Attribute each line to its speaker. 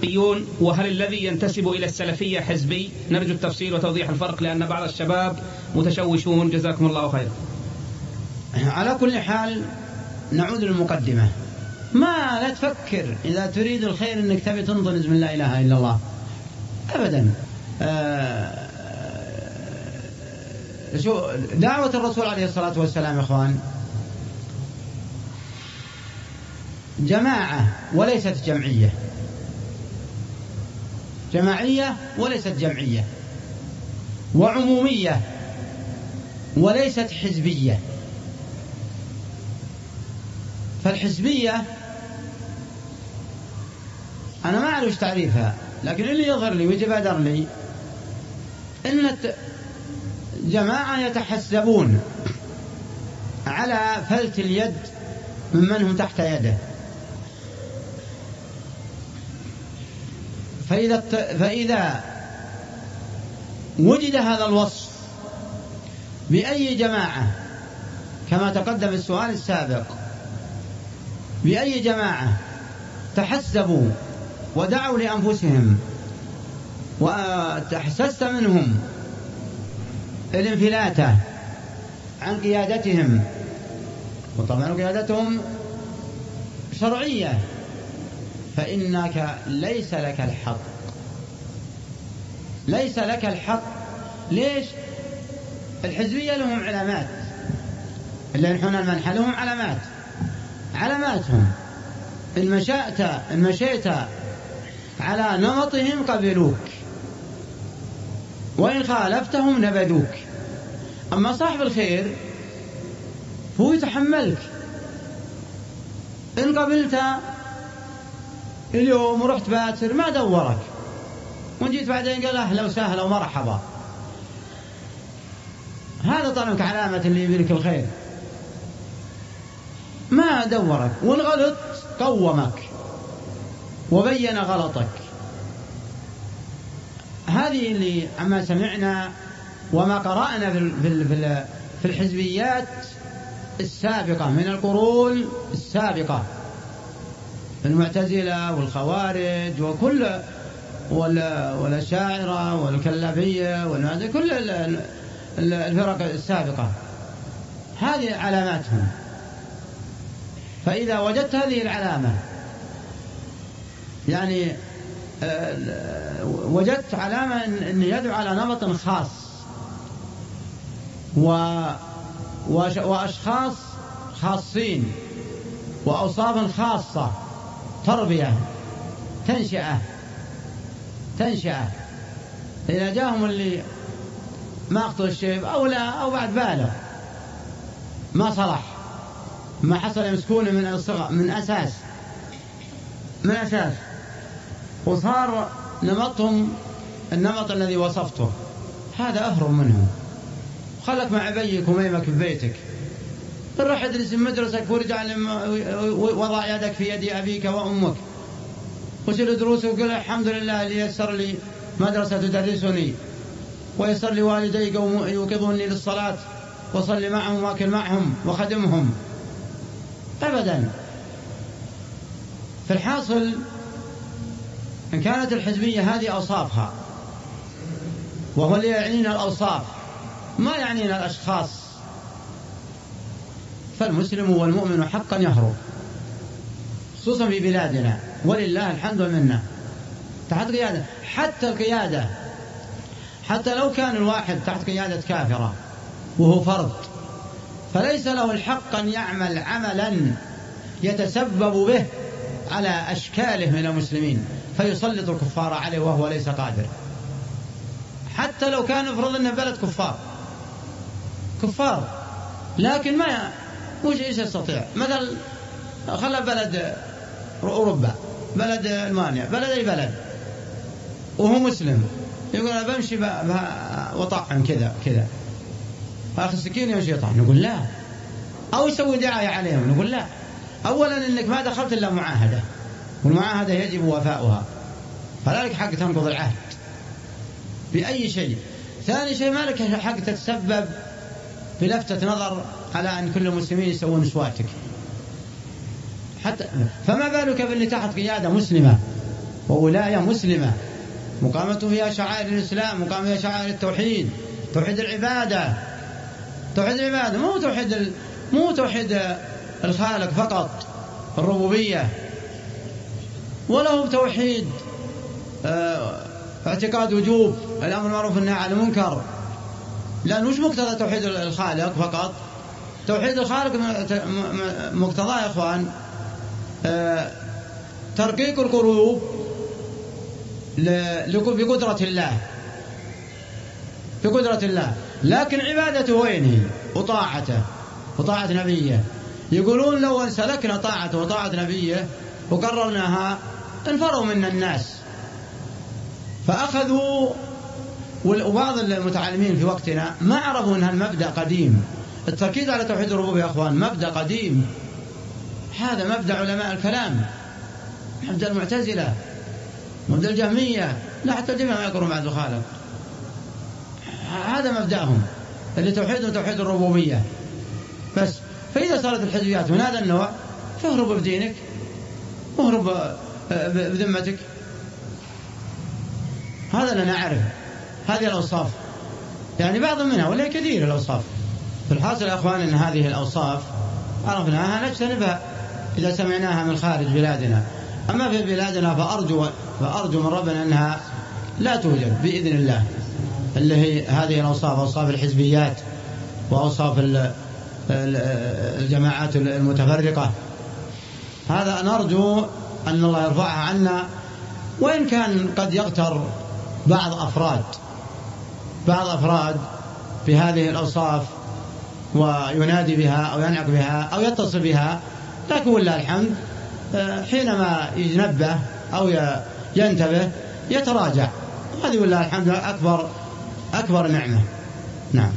Speaker 1: حقيون وهل الذي ينتسب إلى السلفية حزبي؟ نرجو التفصيل وتوضيح الفرق لأن بعض الشباب متشوشون. جزاكم الله خيرا.
Speaker 2: على كل حال نعود للمقدمة. ما لا تفكر إذا تريد الخير أنك تبي تنطلز من لا إله إلا الله. أبدا. آه شو دعوة الرسول عليه الصلاة والسلام يا إخوان. جماعة وليست جمعية. جماعية وليست جمعية وعمومية وليست حزبية. فالحزبية أنا ما أعرف تعريفها لكن اللي يظهر لي ويتبادر لي أن جماعة يتحسبون على فلت اليد ممن هم تحت يده. فإذا فإذا وجد هذا الوصف بأي جماعة كما تقدم السؤال السابق بأي جماعة تحسبوا ودعوا لأنفسهم وتحسست منهم الانفلات عن قيادتهم وطبعا قيادتهم شرعية. فإنك ليس لك الحق. ليس لك الحق. ليش؟ الحزبية لهم علامات. اللي ينحون المنحى لهم علامات. علاماتهم. إن مشأت إن مشيت على نمطهم قبلوك. وإن خالفتهم نبذوك. أما صاحب الخير هو يتحملك. إن قبلت اليوم ورحت باتر ما دورك. وإن جيت بعدين قال أهلا وسهلا ومرحبا هذا طبعا علامة اللي يبيلك الخير. ما دورك والغلط قومك. وبين غلطك. هذه اللي عما سمعنا وما قرأنا في في الحزبيات السابقة من القرون السابقة. المعتزلة والخوارج وكل والأشاعرة والكلابية كل الفرق السابقة. هذه علاماتهم. فإذا وجدت هذه العلامة يعني آه، وجدت علامة أن يدعو على نمط خاص. و وأشخاص خاصين وأوصاف خاصة. تربية تنشئة تنشئة. إذا جاهم اللي ما أخطوا الشيب أو لا أو بعد باله ما صلح ما حصل يمسكونه من الصغر من أساس من أساس. وصار نمطهم النمط الذي وصفته. هذا أهرب منهم خلك مع أبيك وميمك في بيتك. روح ادرس مدرسك وارجع وضع يدك في يد أبيك وأمك. وسل دروسه وقل الحمد لله اللي يسر لي مدرسة تدرسني. ويسر لي والدي يوقظوني للصلاة. وصلي معهم وأكل معهم وخدمهم أبدا. في الحاصل إن كانت الحزبية هذه أوصافها وهو اللي يعنينا الأوصاف ما يعنينا الأشخاص. فالمسلم والمؤمن حقا يهرب خصوصا في بلادنا. ولله الحمد والمنة. تحت قيادة. حتى القيادة حتى لو كان الواحد تحت قيادة كافرة وهو فرد فليس له الحق أن يعمل عملا يتسبب به على أشكاله من المسلمين فيسلط الكفار عليه وهو ليس قادر. حتى لو كان افرض إنه بلد كفار. كفار. لكن ما وش إيش يستطيع؟ مثلا خلى بلد أوروبا بلد ألمانيا بلد أي بلد. وهو مسلم. يقول أنا بمشي وطعن كذا كذا. اخذ سكين يمشي يطعن نقول لا. أو يسوي دعاية عليهم. نقول لا. اولا إنك ما دخلت إلا معاهدة. والمعاهدة يجب وفاؤها. فلا لك حق تنقض العهد. بأي شيء. ثاني شيء ما لك حق تتسبب بلفتة نظر على أن كل المسلمين يسوون سواتك. حتى فما بالك باللي تحت قيادة مسلمة. وولاية مسلمة. مقامة فيها شعائر الإسلام مقامة فيها شعائر التوحيد. توحيد العبادة. توحيد العبادة. مو توحيد ال... مو توحيد الخالق فقط الربوبية. وله توحيد آه اعتقاد وجوب. الأمر المعروف والنهي عن المنكر. لأن وش مقتضى توحيد الخالق فقط؟ توحيد الخالق مقتضاه يا إخوان. آه ترقيق القلوب بقدرة الله. بقدرة الله. لكن عبادته وين هي؟ وطاعته. وطاعة نبيه. يقولون لو أن سلكنا طاعته وطاعة نبيه وقررناها انفروا منا الناس. فأخذوا وبعض المتعلمين في وقتنا ما عرفوا أن المبدأ قديم. التركيز على توحيد الربوبية يا أخوان مبدأ قديم. هذا مبدأ علماء الكلام. مبدأ المعتزلة مبدأ الجهمية لا حتى الجهمية ما يقرون بعد الخالق. هذا مبدأهم اللي توحيدهم توحيد الربوبية. بس فإذا صارت الحزبيات من هذا النوع فاهرب بدينك واهرب بذمتك. هذا اللي نعرف هذه الأوصاف. يعني بعض منها ولا كثير الأوصاف. في الحاصل يا أخوان أن هذه الأوصاف عرفناها نجتنبها إذا سمعناها من خارج بلادنا. أما في بلادنا فأرجو فأرجو من ربنا أنها لا توجد بإذن الله. اللي هي هذه الأوصاف أوصاف الحزبيات وأوصاف الجماعات المتفرقة. هذا نرجو أن الله يرفعها عنا وإن كان قد يغتر بعض أفراد بعض أفراد بهذه الأوصاف وينادي بها أو ينعق بها أو يتصل بها لكن ولله الحمد حينما ينبه أو ينتبه يتراجع. هذه ولله الحمد أكبر أكبر نعمة. نعم.